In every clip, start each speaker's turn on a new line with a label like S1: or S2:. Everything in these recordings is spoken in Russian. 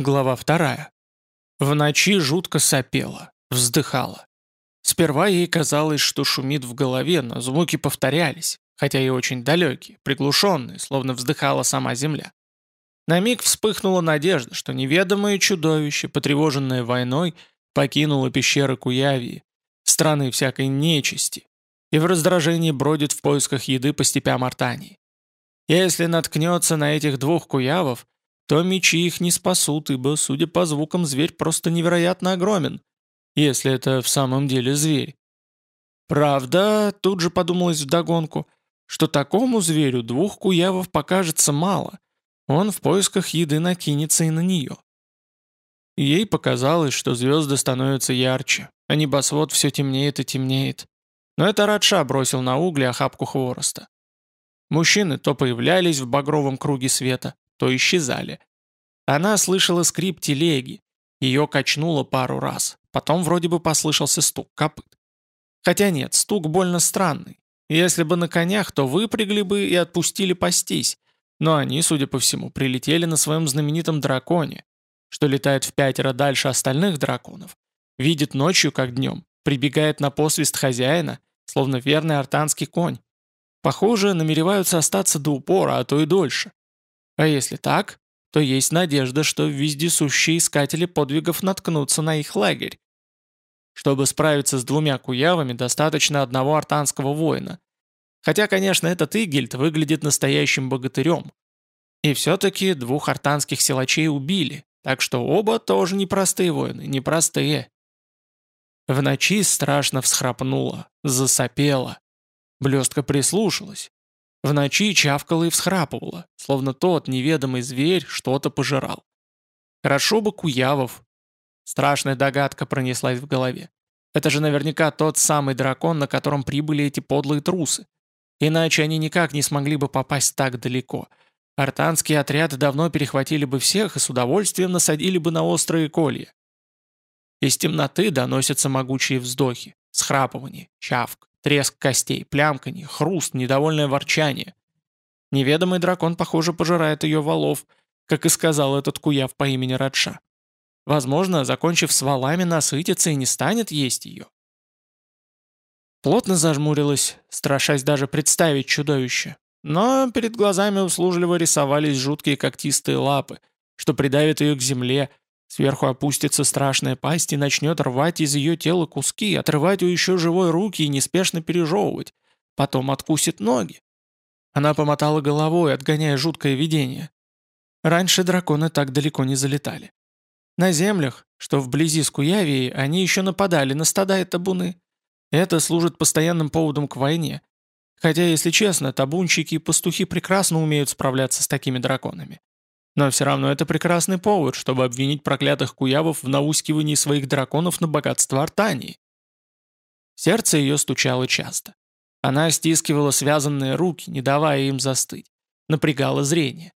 S1: Глава вторая. В ночи жутко сопела, вздыхала. Сперва ей казалось, что шумит в голове, но звуки повторялись, хотя и очень далекие, приглушенные, словно вздыхала сама земля. На миг вспыхнула надежда, что неведомое чудовище, потревоженное войной, покинуло пещеры Куявии, страны всякой нечисти, и в раздражении бродит в поисках еды по степям Артании. Если наткнется на этих двух куявов, то мечи их не спасут, ибо, судя по звукам, зверь просто невероятно огромен, если это в самом деле зверь. Правда, тут же подумалось вдогонку, что такому зверю двух куявов покажется мало, он в поисках еды накинется и на нее. Ей показалось, что звезды становятся ярче, а небосвод все темнеет и темнеет. Но это Радша бросил на угли охапку хвороста. Мужчины то появлялись в багровом круге света, то исчезали. Она слышала скрип телеги, ее качнуло пару раз, потом вроде бы послышался стук копыт. Хотя нет, стук больно странный. Если бы на конях, то выпрягли бы и отпустили пастись, но они, судя по всему, прилетели на своем знаменитом драконе, что летает в пятеро дальше остальных драконов, видит ночью, как днем, прибегает на посвист хозяина, словно верный артанский конь. Похоже, намереваются остаться до упора, а то и дольше. А если так, то есть надежда, что вездесущие искатели подвигов наткнутся на их лагерь. Чтобы справиться с двумя куявами, достаточно одного артанского воина. Хотя, конечно, этот Игельд выглядит настоящим богатырем. И все-таки двух артанских силачей убили, так что оба тоже непростые воины, непростые. В ночи страшно всхрапнула, засопела. Блестка прислушалась. В ночи чавкала и всхрапывала, словно тот неведомый зверь что-то пожирал. Хорошо бы Куявов. Страшная догадка пронеслась в голове. Это же наверняка тот самый дракон, на котором прибыли эти подлые трусы. Иначе они никак не смогли бы попасть так далеко. Артанские отряды давно перехватили бы всех и с удовольствием насадили бы на острые колья. Из темноты доносятся могучие вздохи, схрапывание, чавк, треск костей, плямканье, хруст, недовольное ворчание. Неведомый дракон, похоже, пожирает ее валов, как и сказал этот куяв по имени Радша. Возможно, закончив с валами, насытится и не станет есть ее. Плотно зажмурилась, страшась даже представить чудовище. Но перед глазами услужливо рисовались жуткие когтистые лапы, что придавят ее к земле, сверху опустится страшная пасть и начнет рвать из ее тела куски, отрывать у еще живой руки и неспешно пережевывать. Потом откусит ноги. Она помотала головой, отгоняя жуткое видение. Раньше драконы так далеко не залетали. На землях, что вблизи Скуявии, они еще нападали на стада и табуны. Это служит постоянным поводом к войне. Хотя, если честно, табунщики и пастухи прекрасно умеют справляться с такими драконами. Но все равно это прекрасный повод, чтобы обвинить проклятых куявов в наускивании своих драконов на богатство Артании. Сердце ее стучало часто. Она стискивала связанные руки, не давая им застыть. Напрягала зрение.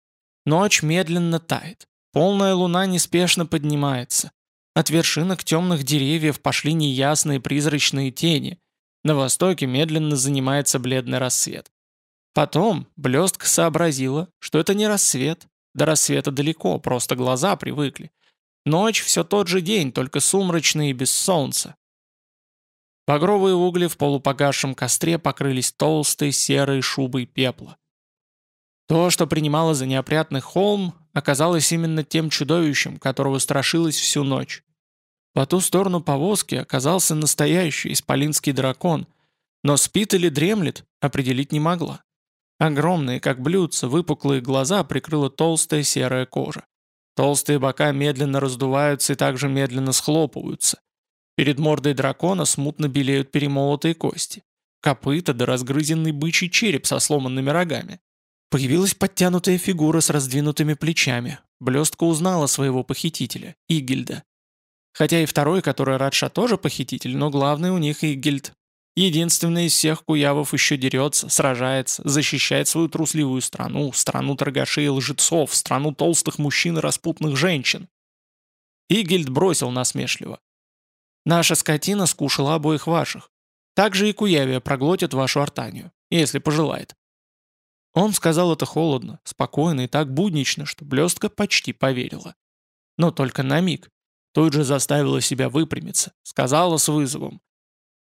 S1: Ночь медленно тает. Полная луна неспешно поднимается. От вершинок темных деревьев пошли неясные призрачные тени. На востоке медленно занимается бледный рассвет. Потом блестка сообразила, что это не рассвет. До рассвета далеко, просто глаза привыкли. Ночь все тот же день, только сумрачный и без солнца. Багровые угли в полупогасшем костре покрылись толстой серой шубой пепла. То, что принимало за неопрятный холм, оказалось именно тем чудовищем, которого страшилась всю ночь. По ту сторону повозки оказался настоящий исполинский дракон, но спит или дремлет, определить не могла. Огромные, как блюдца, выпуклые глаза прикрыла толстая серая кожа. Толстые бока медленно раздуваются и также медленно схлопываются. Перед мордой дракона смутно белеют перемолотые кости. Копыта да разгрызенный бычий череп со сломанными рогами. Появилась подтянутая фигура с раздвинутыми плечами. Блестка узнала своего похитителя, Игельда. Хотя и второй, который Радша тоже похититель, но главный у них Игельд. Единственный из всех куявов еще дерется, сражается, защищает свою трусливую страну, страну торгашей и лжецов, страну толстых мужчин и распутных женщин. Игельд бросил насмешливо. «Наша скотина скушала обоих ваших. Так же и Куявия проглотит вашу артанию, если пожелает. Он сказал это холодно, спокойно и так буднично, что блестка почти поверила. но только на миг. Тут же заставила себя выпрямиться, сказала с вызовом.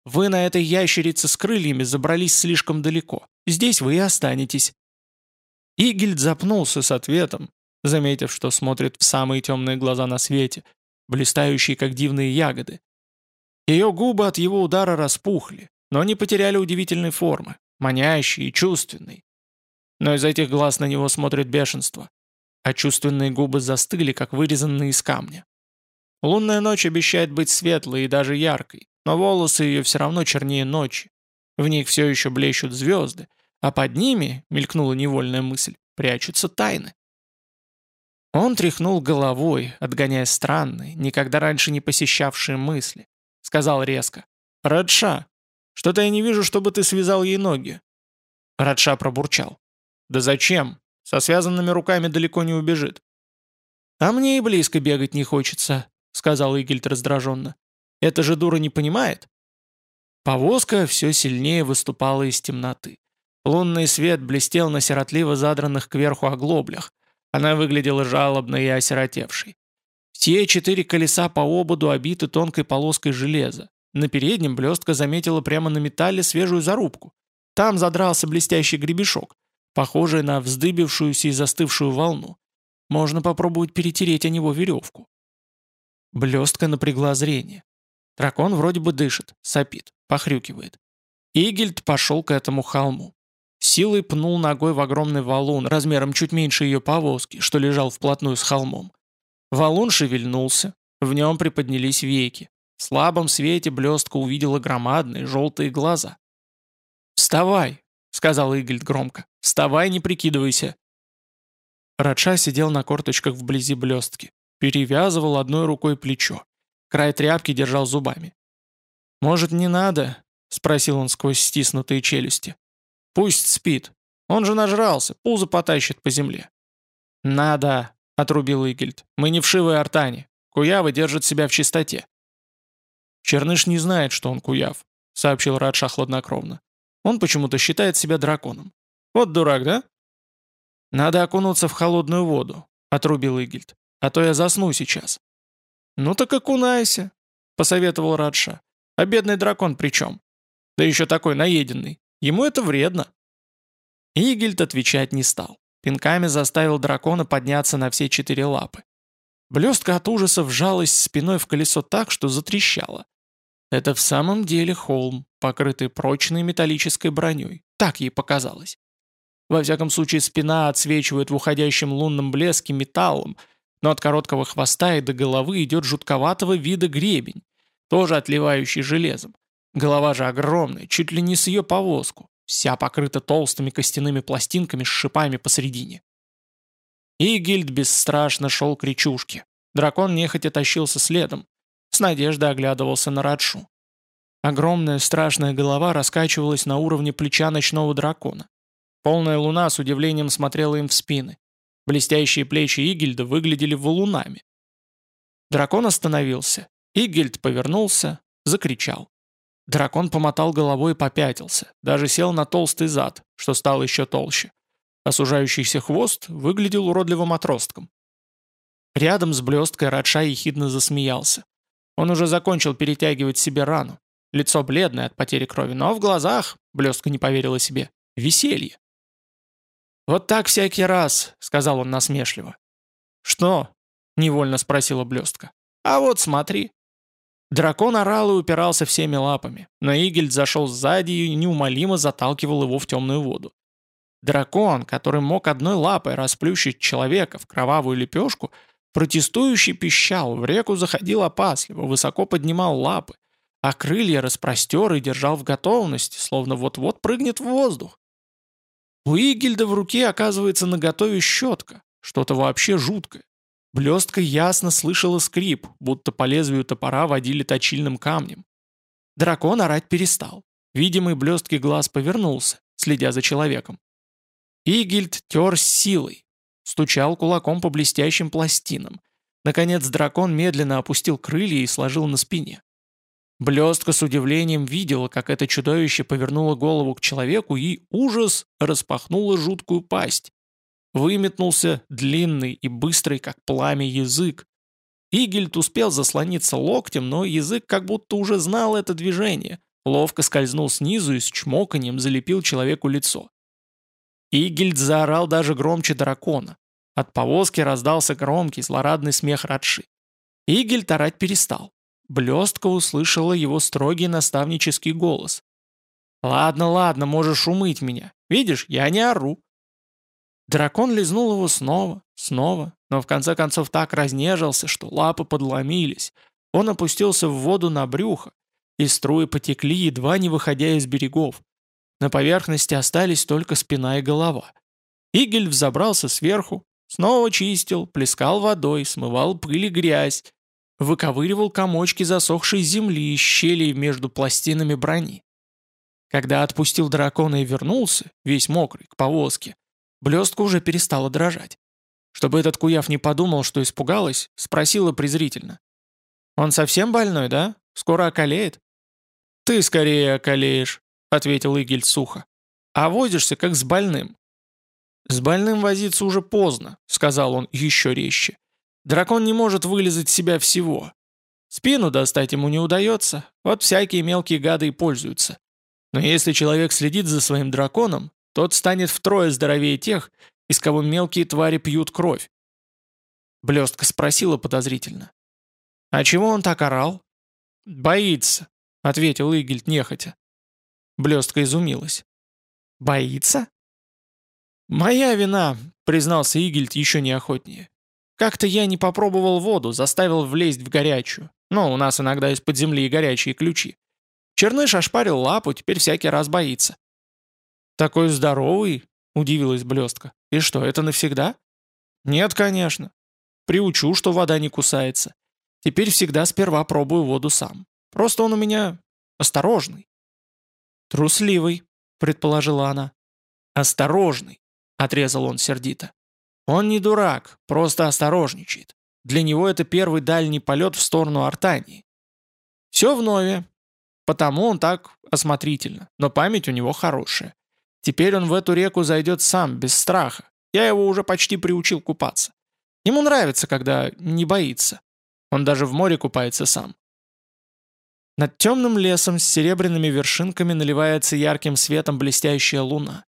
S1: «Вы на этой ящерице с крыльями забрались слишком далеко. Здесь вы и останетесь». Игельд запнулся с ответом, заметив, что смотрит в самые темные глаза на свете, блистающие, как дивные ягоды. Ее губы от его удара распухли, но не потеряли удивительной формы, манящей и чувственной. Но из этих глаз на него смотрит бешенство, а чувственные губы застыли, как вырезанные из камня. Лунная ночь обещает быть светлой и даже яркой, но волосы ее все равно чернее ночи. В них все еще блещут звезды, а под ними, мелькнула невольная мысль, прячутся тайны. Он тряхнул головой, отгоняя странные, никогда раньше не посещавшие мысли. Сказал резко. «Радша, что-то я не вижу, чтобы ты связал ей ноги». Радша пробурчал. «Да зачем? Со связанными руками далеко не убежит». «А мне и близко бегать не хочется», — сказал Игельд раздраженно. «Эта же дура не понимает?» Повозка все сильнее выступала из темноты. Лунный свет блестел на сиротливо задранных кверху оглоблях, она выглядела жалобной и осиротевшей. Все четыре колеса по ободу обиты тонкой полоской железа. На переднем блестка заметила прямо на металле свежую зарубку. Там задрался блестящий гребешок, похожий на вздыбившуюся и застывшую волну. Можно попробовать перетереть о него веревку. Блестка напрягла зрение. Дракон вроде бы дышит, сопит, похрюкивает. Игельд пошел к этому холму. Силой пнул ногой в огромный валун, размером чуть меньше ее повозки, что лежал вплотную с холмом. Валун шевельнулся, в нем приподнялись веки. В слабом свете блестка увидела громадные желтые глаза. «Вставай!» — сказал Игельд громко. «Вставай, не прикидывайся!» Радша сидел на корточках вблизи блестки. Перевязывал одной рукой плечо. Край тряпки держал зубами. «Может, не надо?» — спросил он сквозь стиснутые челюсти. Пусть спит. Он же нажрался, пузо потащит по земле. «Надо», — отрубил Игельд. «Мы не вшивые артане. Куявы держат себя в чистоте». «Черныш не знает, что он куяв», — сообщил Радша хладнокровно. «Он почему-то считает себя драконом. Вот дурак, да?» «Надо окунуться в холодную воду», — отрубил Игельд. «А то я засну сейчас». «Ну так окунайся», — посоветовал Радша. «А бедный дракон при чем? Да еще такой наеденный. Ему это вредно». Игельд отвечать не стал. Пинками заставил дракона подняться на все четыре лапы. Блестка от ужаса вжалась спиной в колесо так, что затрещала. Это в самом деле холм, покрытый прочной металлической броней. Так ей показалось. Во всяком случае, спина отсвечивает в уходящем лунном блеске металлом, но от короткого хвоста и до головы идет жутковатого вида гребень, тоже отливающий железом. Голова же огромная, чуть ли не с ее повозку, вся покрыта толстыми костяными пластинками с шипами посередине. Игильд бесстрашно шел к речушке. Дракон нехотя тащился следом. С надеждой оглядывался на Радшу. Огромная страшная голова раскачивалась на уровне плеча ночного дракона. Полная луна с удивлением смотрела им в спины. Блестящие плечи Игильда выглядели валунами. Дракон остановился. Игильд повернулся, закричал. Дракон помотал головой и попятился, даже сел на толстый зад, что стал еще толще. Осужающийся хвост выглядел уродливым отростком. Рядом с блесткой Радша ехидно засмеялся. Он уже закончил перетягивать себе рану. Лицо бледное от потери крови, но в глазах, блестка не поверила себе, веселье. «Вот так всякий раз», — сказал он насмешливо. «Что?» — невольно спросила блестка. «А вот смотри». Дракон орал и упирался всеми лапами, но Игельд зашел сзади и неумолимо заталкивал его в темную воду. Дракон, который мог одной лапой расплющить человека в кровавую лепешку, протестующий пищал, в реку заходил опасливо, высоко поднимал лапы, а крылья распростер и держал в готовности, словно вот-вот прыгнет в воздух. У Игельда в руке оказывается наготове щетка, что-то вообще жуткое. Блестка ясно слышала скрип, будто по лезвию топора водили точильным камнем. Дракон орать перестал. Видимый блесткий глаз повернулся, следя за человеком. Игильд тер с силой, стучал кулаком по блестящим пластинам. Наконец дракон медленно опустил крылья и сложил на спине. Блестка с удивлением видела, как это чудовище повернуло голову к человеку и, ужас, распахнуло жуткую пасть. Выметнулся длинный и быстрый, как пламя, язык. Игельд успел заслониться локтем, но язык как будто уже знал это движение, ловко скользнул снизу и с чмоканием залепил человеку лицо. Игельд заорал даже громче дракона. От повозки раздался громкий, злорадный смех Радши. Игельд орать перестал. Блестка услышала его строгий наставнический голос. «Ладно, ладно, можешь умыть меня. Видишь, я не ору». Дракон лизнул его снова, снова, но в конце концов так разнежился, что лапы подломились. Он опустился в воду на брюхо, и струи потекли, едва не выходя из берегов. На поверхности остались только спина и голова. Игель взобрался сверху, снова чистил, плескал водой, смывал пыль и грязь, выковыривал комочки засохшей земли из щелей между пластинами брони. Когда отпустил дракона и вернулся, весь мокрый, к повозке, блестка уже перестала дрожать. Чтобы этот куяв не подумал, что испугалась, спросила презрительно. «Он совсем больной, да? Скоро околеет?» «Ты скорее околеешь», — ответил Игель сухо. «А возишься, как с больным». «С больным возиться уже поздно», — сказал он еще резче. «Дракон не может вылезать себя всего. Спину достать ему не удается, вот всякие мелкие гады и пользуются. Но если человек следит за своим драконом, тот станет втрое здоровее тех, из кого мелкие твари пьют кровь. Блестка спросила подозрительно. «А чего он так орал?» «Боится», — ответил Игельд нехотя. Блестка изумилась. «Боится?» «Моя вина», — признался Игельд еще неохотнее. «Как-то я не попробовал воду, заставил влезть в горячую. Но у нас иногда из-под земли горячие ключи. Черныш ошпарил лапу, теперь всякий раз боится». «Такой здоровый?» — удивилась Блестка. «И что, это навсегда?» «Нет, конечно. Приучу, что вода не кусается. Теперь всегда сперва пробую воду сам. Просто он у меня осторожный». «Трусливый», — предположила она. «Осторожный», — отрезал он сердито. «Он не дурак, просто осторожничает. Для него это первый дальний полет в сторону Артании. Все в нове, потому он так осмотрительно, но память у него хорошая. Теперь он в эту реку зайдет сам, без страха. Я его уже почти приучил купаться. Ему нравится, когда не боится. Он даже в море купается сам. Над темным лесом с серебряными вершинками наливается ярким светом блестящая луна.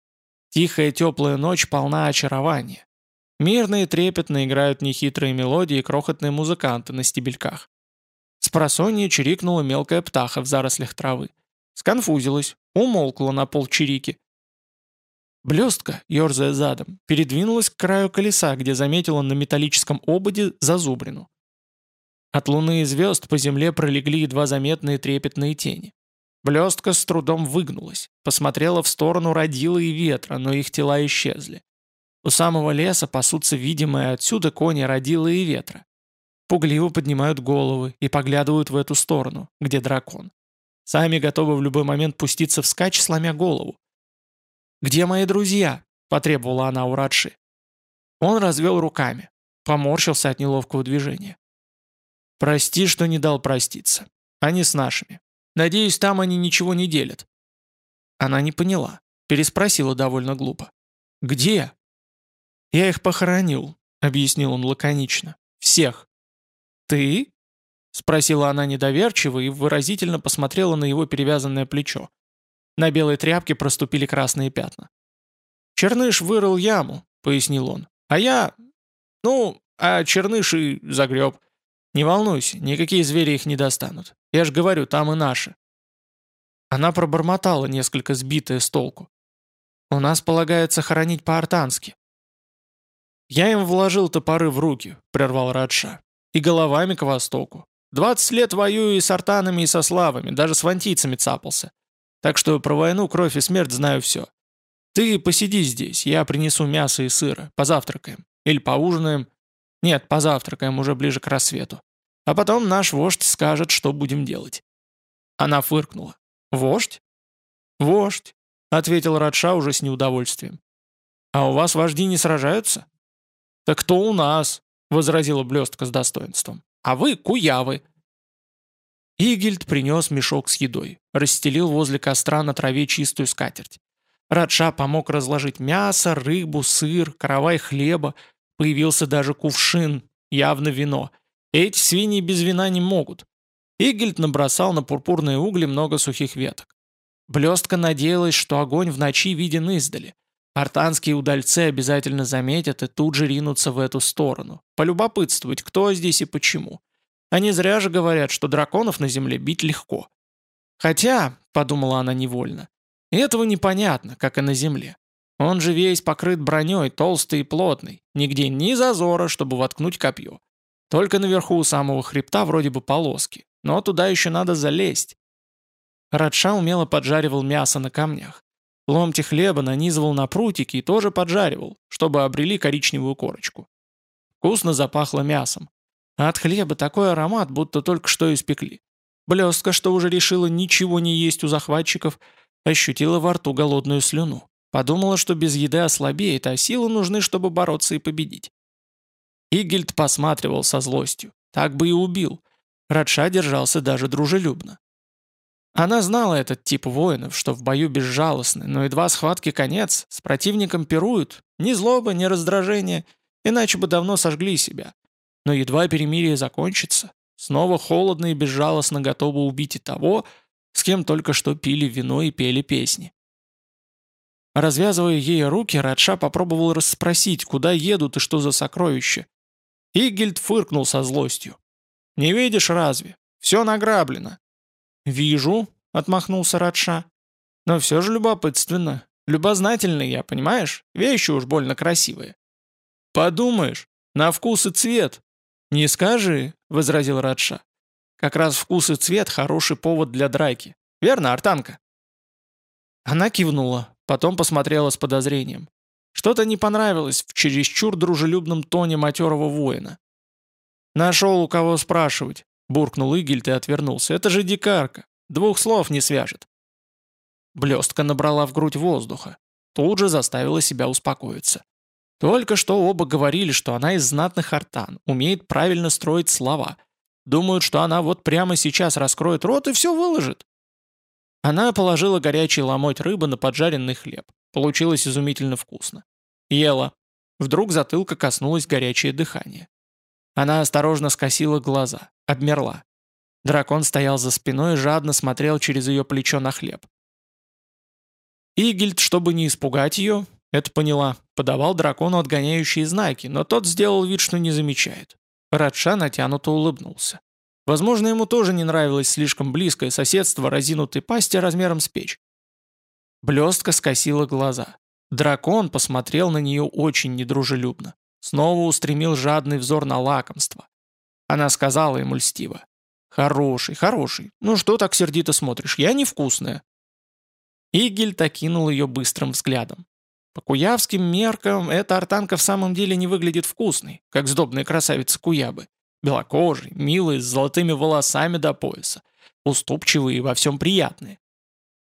S1: Тихая теплая ночь полна очарования. Мирно и трепетно играют нехитрые мелодии и крохотные музыканты на стебельках. С просонья чирикнула мелкая птаха в зарослях травы. Сконфузилась, умолкла на полчирики. Блестка, ерзая задом, передвинулась к краю колеса, где заметила на металлическом ободе зазубрину. От луны и звезд по земле пролегли едва заметные трепетные тени. Блестка с трудом выгнулась, посмотрела в сторону родила и ветра, но их тела исчезли. У самого леса пасутся видимые отсюда кони родила и ветра. Пугливо поднимают головы и поглядывают в эту сторону, где дракон. Сами готовы в любой момент пуститься вскачь, сломя голову. «Где мои друзья?» – потребовала она у Радши. Он развел руками, поморщился от неловкого движения. Прости, что не дал проститься. Они с нашими. Надеюсь, там они ничего не делят». Она не поняла. Переспросила довольно глупо. «Где?» «Я их похоронил», — объяснил он лаконично. «Всех». «Ты?» — спросила она недоверчиво и выразительно посмотрела на его перевязанное плечо. На белой тряпке проступили красные пятна. «Черныш вырыл яму», — пояснил он. «А я... Ну, а Черныш и загреб. Не волнуйся, никакие звери их не достанут. Я же говорю, там и наши». Она пробормотала, несколько сбитая с толку. «У нас полагается хоронить по-артански». «Я им вложил топоры в руки», — прервал Радша. «И головами к востоку. Двадцать лет воюю и с артанами, и со славами, даже с вантийцами цапался. Так что про войну, кровь и смерть знаю все. Ты посиди здесь, я принесу мясо и сыра, позавтракаем. Или поужинаем, нет, позавтракаем уже ближе к рассвету. А потом наш вождь скажет, что будем делать». Она фыркнула. «Вождь?» «Вождь», — ответил Радша уже с неудовольствием. «А у вас вожди не сражаются?» «Так кто у нас?» — возразила блестка с достоинством. «А вы куявы». Игельд принес мешок с едой, расстелил возле костра на траве чистую скатерть. Радша помог разложить мясо, рыбу, сыр, каравай хлеба, Появился даже кувшин, явно вино, Эти свиньи без вина не могут. Игельд набросал на пурпурные угли много сухих веток. Блестка надеялась, что огонь в ночи виден издали. Артанские удальцы обязательно заметят и тут же ринутся в эту сторону. Полюбопытствовать, кто здесь и почему. Они зря же говорят, что драконов на земле бить легко. Хотя, подумала она невольно, этого непонятно, как и на земле. Он же весь покрыт броней, толстый и плотный. Нигде ни зазора, чтобы воткнуть копье. Только наверху у самого хребта вроде бы полоски. Но туда еще надо залезть. Радша умело поджаривал мясо на камнях. Ломти хлеба нанизывал на прутики и тоже поджаривал, чтобы обрели коричневую корочку. Вкусно запахло мясом. А от хлеба такой аромат, будто только что испекли. Блестка, что уже решила ничего не есть у захватчиков, ощутила во рту голодную слюну. Подумала, что без еды ослабеет, а силы нужны, чтобы бороться и победить. Игельд посматривал со злостью. Так бы и убил. Радша держался даже дружелюбно. Она знала этот тип воинов, что в бою безжалостны, но едва схватки конец, с противником пируют, ни злоба, ни раздражение, иначе бы давно сожгли себя. Но едва перемирие закончится, снова холодно и безжалостно готовы убить и того, с кем только что пили вино и пели песни. Развязывая ей руки, Радша попробовал расспросить, куда едут и что за сокровища. Игельд фыркнул со злостью. «Не видишь разве? Все награблено. «Вижу», — отмахнулся Радша. «Но все же любопытственно. Любознательный я, понимаешь? Вещи уж больно красивые». «Подумаешь, на вкус и цвет». «Не скажи», — возразил Радша. «Как раз вкус и цвет — хороший повод для драки. Верно, Артанка?» Она кивнула, потом посмотрела с подозрением. Что-то не понравилось в чересчур дружелюбном тоне матерого воина. «Нашел у кого спрашивать», Буркнул Игельд и отвернулся. «Это же дикарка. Двух слов не свяжет». Блестка набрала в грудь воздуха. Тут же заставила себя успокоиться. Только что оба говорили, что она из знатных артан, умеет правильно строить слова. Думают, что она вот прямо сейчас раскроет рот и все выложит. Она положила горячий ломоть рыбы на поджаренный хлеб. Получилось изумительно вкусно. Ела. Вдруг затылка коснулось горячее дыхание. Она осторожно скосила глаза, обмерла. Дракон стоял за спиной и жадно смотрел через ее плечо на хлеб. Игельд, чтобы не испугать ее, это поняла, подавал дракону отгоняющие знаки, но тот сделал вид, что не замечает. Радша натянуто улыбнулся. Возможно, ему тоже не нравилось слишком близкое соседство разинутой пасти размером с печь. Блестка скосила глаза. Дракон посмотрел на нее очень недружелюбно. Снова устремил жадный взор на лакомство. Она сказала ему льстиво. «Хороший, хороший. Ну что так сердито смотришь? Я невкусная». Игель окинул ее быстрым взглядом. По куявским меркам эта артанка в самом деле не выглядит вкусной, как сдобная красавица Куябы. Белокожий, милый, с золотыми волосами до пояса. Уступчивые и во всем приятные.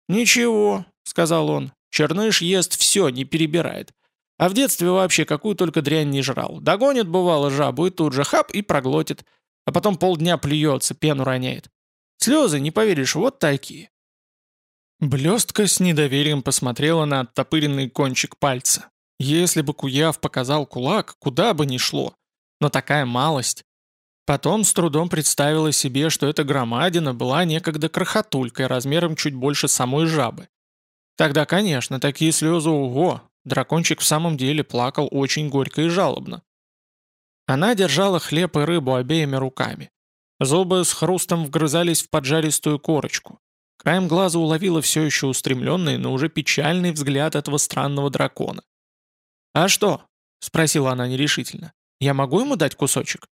S1: «Ничего», — сказал он, — «черныш ест все, не перебирает. А в детстве вообще какую только дрянь не жрал. Догонит, бывало, жабу и тут же хап и проглотит. А потом полдня плюется, пену роняет. Слезы, не поверишь, вот такие. Блестка с недоверием посмотрела на оттопыренный кончик пальца. Если бы Куяв показал кулак, куда бы ни шло. Но такая малость. Потом с трудом представила себе, что эта громадина была некогда крохотулькой размером чуть больше самой жабы. Тогда, конечно, такие слезы, ого, Дракончик в самом деле плакал очень горько и жалобно. Она держала хлеб и рыбу обеими руками. Зубы с хрустом вгрызались в поджаристую корочку. Краем глаза уловила все еще устремленный, но уже печальный взгляд этого странного дракона. «А что?» — спросила она нерешительно. «Я могу ему дать кусочек?»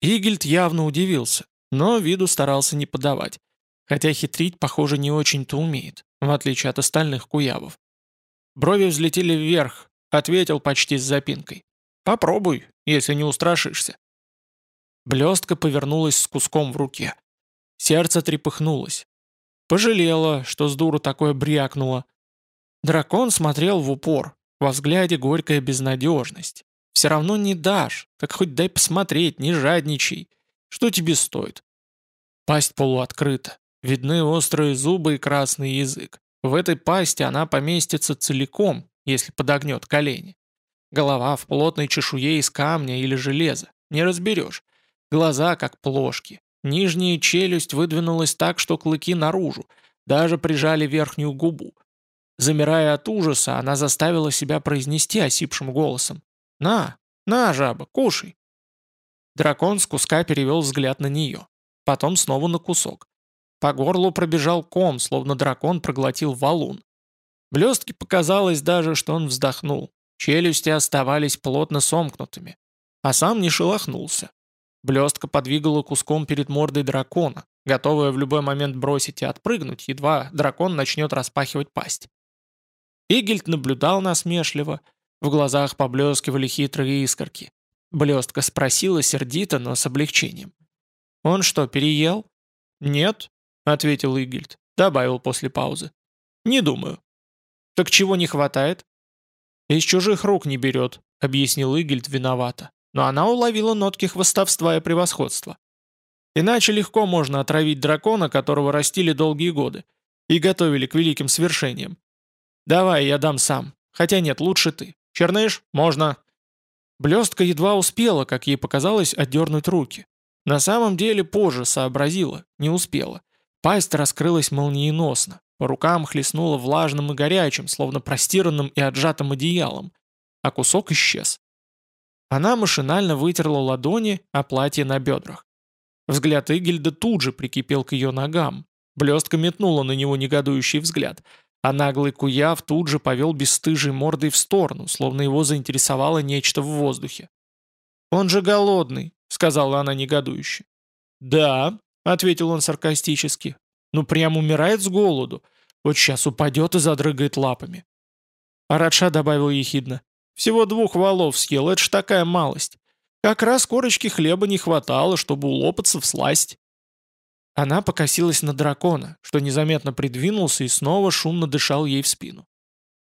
S1: Игельд явно удивился, но виду старался не подавать, хотя хитрить, похоже, не очень-то умеет, в отличие от остальных куявов. Брови взлетели вверх, ответил почти с запинкой. «Попробуй, если не устрашишься». Блестка повернулась с куском в руке. Сердце трепыхнулось. Пожалела, что с дуру такое брякнуло. Дракон смотрел в упор, во взгляде горькая безнадежность. Все равно не дашь, так хоть дай посмотреть, не жадничай. Что тебе стоит? Пасть полуоткрыта, видны острые зубы и красный язык. В этой пасти она поместится целиком, если подогнет колени. Голова в плотной чешуе из камня или железа. Не разберешь. Глаза как плошки. Нижняя челюсть выдвинулась так, что клыки наружу, даже прижали верхнюю губу. Замирая от ужаса, она заставила себя произнести осипшим голосом. «На, на, жаба, кушай!» Дракон с куска перевел взгляд на нее. Потом снова на кусок. По горлу пробежал ком, словно дракон проглотил валун. Блестке показалось даже, что он вздохнул. Челюсти оставались плотно сомкнутыми. А сам не шелохнулся. Блестка подвигала куском перед мордой дракона, готовая в любой момент бросить и отпрыгнуть, едва дракон начнет распахивать пасть. Игельд наблюдал насмешливо, в глазах поблескивали хитрые искорки. Блестка спросила сердито, но с облегчением. «Он что, переел?» «Нет», — ответил Игельд, добавил после паузы. «Не думаю». «Так чего не хватает?» «Из чужих рук не берет», — объяснил Игельд виновато. Но она уловила нотки хвостовства и превосходства. Иначе легко можно отравить дракона, которого растили долгие годы, и готовили к великим свершениям. «Давай, я дам сам. Хотя нет, лучше ты. Черныш? Можно». Блестка едва успела, как ей показалось, отдернуть руки. На самом деле позже сообразила, не успела. Пасть раскрылась молниеносно, по рукам хлестнула влажным и горячим, словно простиранным и отжатым одеялом, а кусок исчез. Она машинально вытерла ладони, а платье на бедрах. Взгляд Игельда тут же прикипел к ее ногам. Блестка метнула на него негодующий взгляд, а наглый Куяв тут же повел бесстыжей мордой в сторону, словно его заинтересовало нечто в воздухе. «Он же голодный», — сказала она негодующе. «Да», — ответил он саркастически, — «ну прям умирает с голоду. Вот сейчас упадет и задрыгает лапами». А Радша добавил ехидно. «Всего двух валов съел, это ж такая малость. Как раз корочки хлеба не хватало, чтобы улопаться в сласть». Она покосилась на дракона, что незаметно придвинулся и снова шумно дышал ей в спину.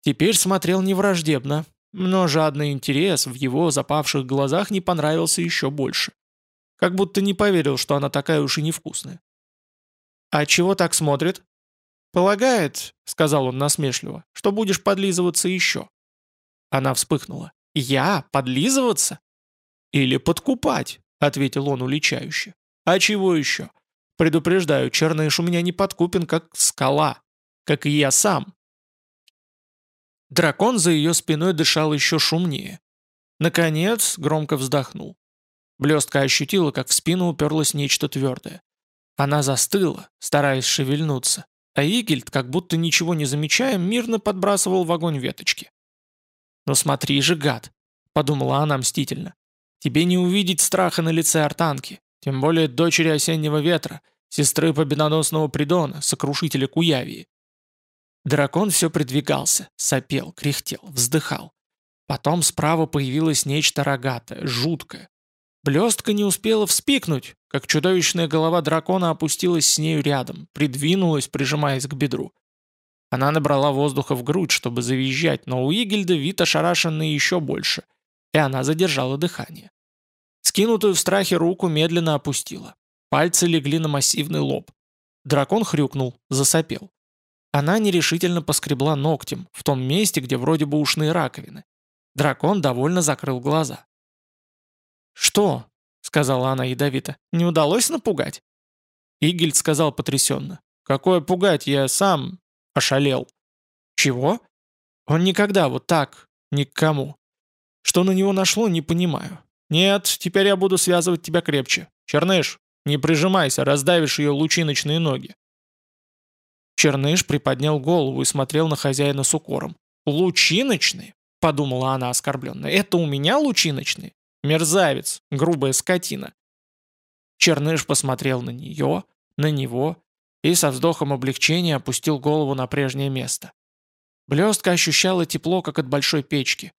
S1: Теперь смотрел невраждебно, но жадный интерес в его запавших глазах не понравился еще больше. Как будто не поверил, что она такая уж и невкусная. «А чего так смотрит?» «Полагает», — сказал он насмешливо, — «что будешь подлизываться еще». Она вспыхнула. «Я? Подлизываться?» «Или подкупать», — ответил он уличающе. «А чего еще? Предупреждаю, черныш у меня не подкупен, как скала, как и я сам. Дракон за ее спиной дышал еще шумнее. Наконец, громко вздохнул. Блестка ощутила, как в спину уперлось нечто твердое. Она застыла, стараясь шевельнуться, а Игельд, как будто ничего не замечая, мирно подбрасывал в огонь веточки. «Ну смотри же, гад!» — подумала она мстительно. «Тебе не увидеть страха на лице артанки, тем более дочери осеннего ветра, сестры победоносного Придона, сокрушителя Куявии. Дракон все придвигался, сопел, кряхтел, вздыхал. Потом справа появилось нечто рогатое, жуткое. Блестка не успела вспикнуть, как чудовищная голова дракона опустилась с нею рядом, придвинулась, прижимаясь к бедру. Она набрала воздуха в грудь, чтобы завизжать, но у Игельда вид ошарашенный еще больше, и она задержала дыхание. Скинутую в страхе руку медленно опустила. Пальцы легли на массивный лоб. Дракон хрюкнул, засопел. Она нерешительно поскребла ногтем, в том месте, где вроде бы ушные раковины. Дракон довольно закрыл глаза. «Что?» — сказала она ядовито. «Не удалось напугать?» Игельд сказал потрясенно. «Какое пугать, я сам ошалел». «Чего?» «Он никогда вот так, ни к кому. Что на него нашло, не понимаю. Нет, теперь я буду связывать тебя крепче. Черныш, не прижимайся, раздавишь ее лучиночные ноги». Черныш приподнял голову и смотрел на хозяина с укором. «Лучиночные?» — подумала она оскорбленно. «Это у меня лучиночные? Мерзавец, грубая скотина». Черныш посмотрел на нее, на него и со вздохом облегчения опустил голову на прежнее место. Блестка ощущала тепло, как от большой печки.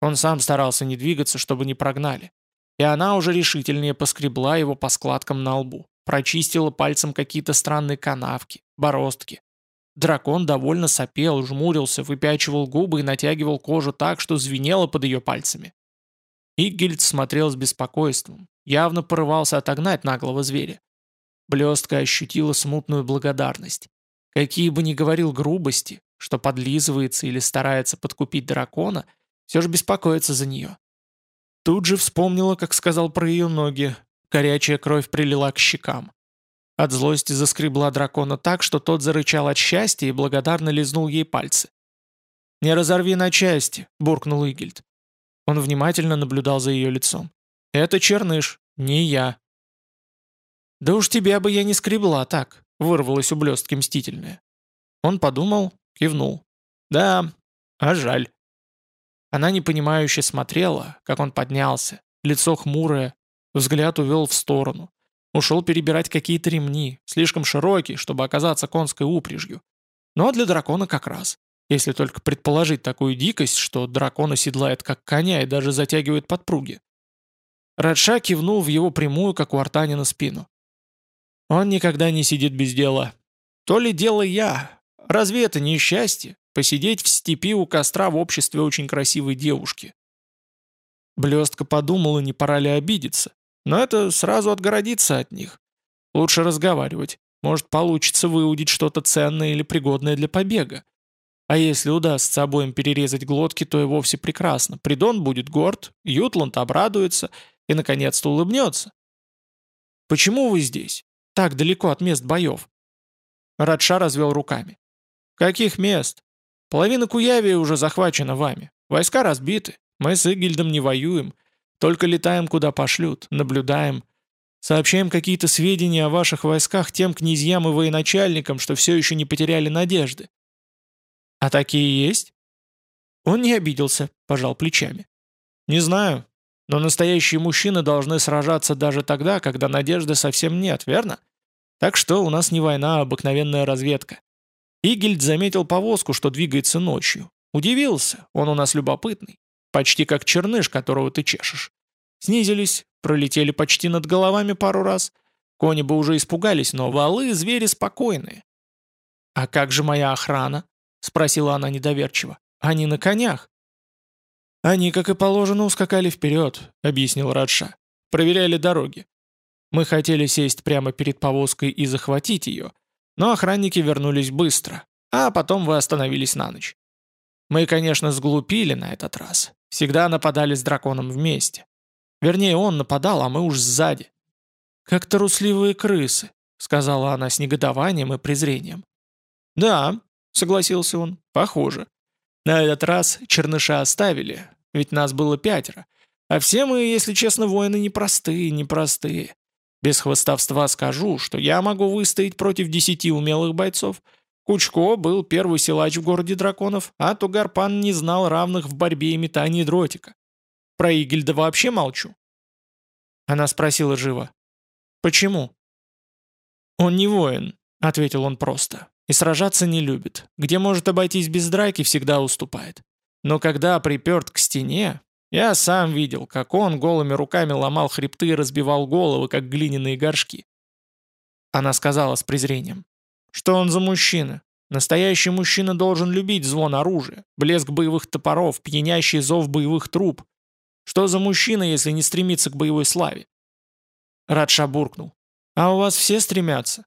S1: Он сам старался не двигаться, чтобы не прогнали. И она уже решительнее поскребла его по складкам на лбу, прочистила пальцем какие-то странные канавки, бороздки. Дракон довольно сопел, жмурился, выпячивал губы и натягивал кожу так, что звенело под ее пальцами. Игельд смотрел с беспокойством, явно порывался отогнать наглого зверя. Блестка ощутила смутную благодарность. Какие бы ни говорил грубости, что подлизывается или старается подкупить дракона, все же беспокоится за нее. Тут же вспомнила, как сказал про ее ноги. Горячая кровь прилила к щекам. От злости заскребла дракона так, что тот зарычал от счастья и благодарно лизнул ей пальцы. «Не разорви на части», — буркнул Игельд. Он внимательно наблюдал за ее лицом. «Это черныш, не я». «Да уж тебя бы я не скребла так», — вырвалась у блестки мстительная. Он подумал, кивнул. «Да, а жаль». Она непонимающе смотрела, как он поднялся, лицо хмурое, взгляд увел в сторону. Ушел перебирать какие-то ремни, слишком широкие, чтобы оказаться конской упряжью. Но для дракона как раз. Если только предположить такую дикость, что дракона седлает как коня и даже затягивает подпруги. Радша кивнул в его прямую, как у Артанина, спину. Он никогда не сидит без дела. То ли дело я. Разве это не счастье? Посидеть в степи у костра в обществе очень красивой девушки. Блестка подумала, не пора ли обидеться. Но это сразу отгородиться от них. Лучше разговаривать. Может, получится выудить что-то ценное или пригодное для побега. А если удастся обоим перерезать глотки, то и вовсе прекрасно. Придон будет горд, Ютланд обрадуется и, наконец-то, улыбнется. «Почему вы здесь? Так далеко от мест боев?» Радша развел руками. «Каких мест? Половина Куявии уже захвачена вами. Войска разбиты. Мы с Игильдом не воюем. Только летаем, куда пошлют, наблюдаем. Сообщаем какие-то сведения о ваших войсках тем князьям и военачальникам, что все еще не потеряли надежды. «А такие есть?» Он не обиделся, пожал плечами. «Не знаю, но настоящие мужчины должны сражаться даже тогда, когда надежды совсем нет, верно? Так что у нас не война, а обыкновенная разведка. Игельд заметил повозку, что двигается ночью. Удивился, он у нас любопытный. Почти как черныш, которого ты чешешь. Снизились, пролетели почти над головами пару раз. Кони бы уже испугались, но валы — звери спокойные. «А как же моя охрана?» — спросила она недоверчиво. «Они на конях». «Они, как и положено, ускакали вперед», — объяснил Радша. «Проверяли дороги. Мы хотели сесть прямо перед повозкой и захватить ее, но охранники вернулись быстро, а потом вы остановились на ночь. Мы, конечно, сглупили на этот раз. Всегда нападали с драконом вместе. Вернее, он нападал, а мы уж сзади. «Как трусливые крысы», — сказала она с негодованием и презрением. «Да, согласился он. «Похоже. На этот раз черныша оставили, ведь нас было пятеро. А все мы, если честно, воины непростые, непростые. Без хвостовства скажу, что я могу выстоять против десяти умелых бойцов. Кучко был первый силач в городе драконов, а Тугарпан не знал равных в борьбе и метании дротика. Про Игельда вообще молчу». Она спросила живо. «Почему?» «Он не воин», — ответил он просто. И сражаться не любит. Где может обойтись без драки, всегда уступает. Но когда приперт к стене, я сам видел, как он голыми руками ломал хребты и разбивал головы, как глиняные горшки. Она сказала с презрением. Что он за мужчина? Настоящий мужчина должен любить звон оружия, блеск боевых топоров, пьянящий зов боевых труб. Что за мужчина, если не стремится к боевой славе? Радша буркнул. А у вас все стремятся?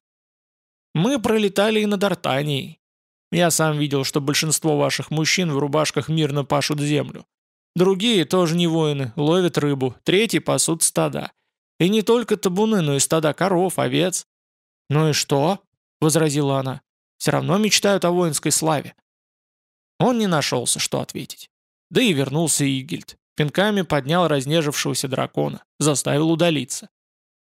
S1: Мы пролетали и над Артанией. Я сам видел, что большинство ваших мужчин в рубашках мирно пашут землю. Другие тоже не воины, ловят рыбу, третьи пасут стада. И не только табуны, но и стада коров, овец. «Ну и что?» — возразила она. «Все равно мечтают о воинской славе». Он не нашелся, что ответить. Да и вернулся Игельд. Пинками поднял разнежившегося дракона, заставил удалиться.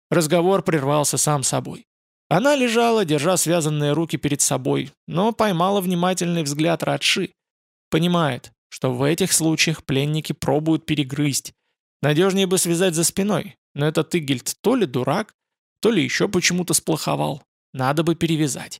S1: Разговор прервался сам собой. Она лежала, держа связанные руки перед собой, но поймала внимательный взгляд Радши. Понимает, что в этих случаях пленники пробуют перегрызть. Надежнее бы связать за спиной, но этот Игельд то ли дурак, то ли еще почему-то сплоховал. Надо бы перевязать.